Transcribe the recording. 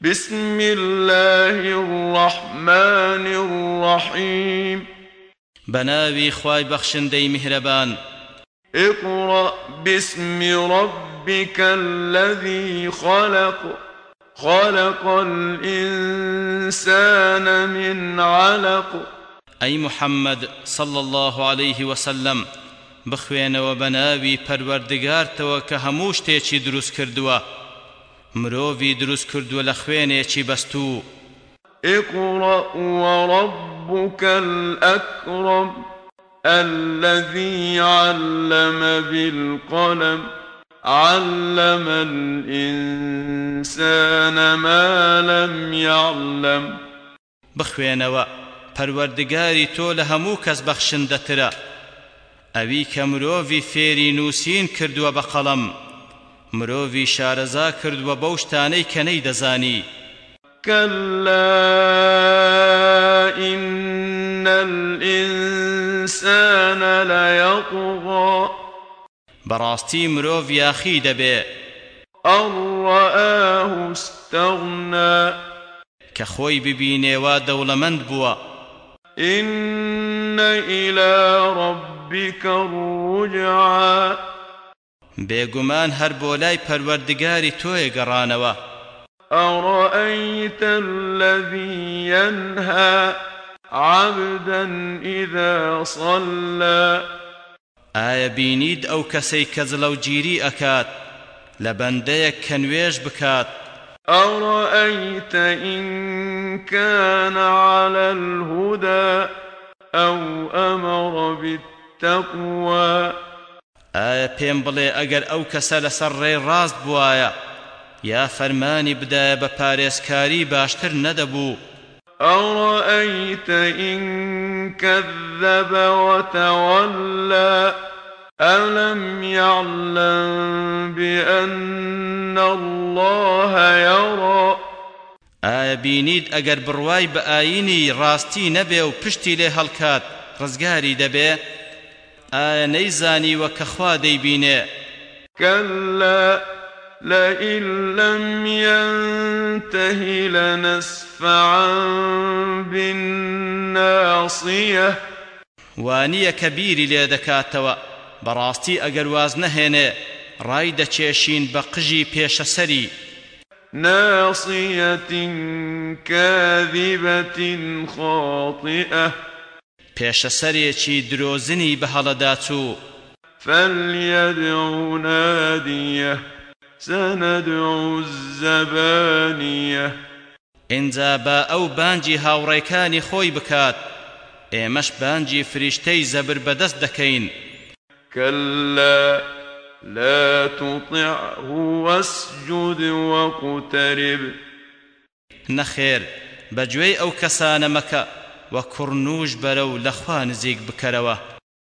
بسم الله الرحمن الرحيم بناوي خواي بخشندي مهربان اقرأ باسم ربك الذي خلق خلق الإنسان من علق أي محمد صلى الله عليه وسلم بخوين وبناوي پروردگار تو كهموش تيچي دروس كردوا مروفي دروس كردوا لخوينيچي بستو اقرأ وربك الأكرم الذي علم بالقلم. علم الإنسان ما لم يعلم. بخوێنەوە پەروەردگاری تۆ لە هەموو کەس بەخشندەترە. ئەوی کە مرۆڤی فێری نووسین کردووە شارەزا کردووە بەو شتانەی کە نەیدەزانی. كلا إن الإنسان ليطغى. بەڕاستی مرۆڤ یاخی دەبێ. أن رآه استغنى. خۆی ببینێوە دەوڵەمەند بووە. إن إلى ربك الرجعى. بێگومان هەر بۆ لای پەروەردگاری تۆیە گەڕانەوە. أرأيت الذي ينهى عبدا إذا صلى؟ ئایا بینید ئەو کەسەی کە جڵە و گیری ئەکات لە بەندەیەک کە نوێژ بکات؟ أرأيت إن كان على الهدى أو أمر بالتقوى؟ ئایا پێم بڵێ ئەگەر ئەو کەسە لەسەر ڕێ ڕاست بوایە یا فەرمانی بدایە بە پارێزکاری باشتر نەدەبوو؟ أرأيت إن كذب وتولى ألم يعلم بأن الله يرى ئایا بینید ئەگەر بڕوای بە ئاینی ڕاستی نەبێ و پشتی لێ هەڵکات ڕزگاری دەبێ؟ ئایا وە کەخوا دەیبینێ. كلا لئن لم ينته لنسفعا بالناصية. وانییە کە بیری لێ دەکاتەوە بەڕاستی ئەگەر واز نەهێنێ ڕای دەچێشین بە قژی پێشەسەری ناصية كاذبة خاطئة پێشەسەرێکی درۆزنی بە هەڵەداچوو فليدع ناديه سندع الزبانية. ئینجا بە ئەو بانجی هاوڕێکانی خۆی بکات ئێمەش بانجی فریشتەی زەبر بەدەست دەکەین. كلا لا تطعه واسجد واقترب. نەخێر بەگوێی ئەو کەسانە مەکە. وە کوڕنوش بەرە و لەخوا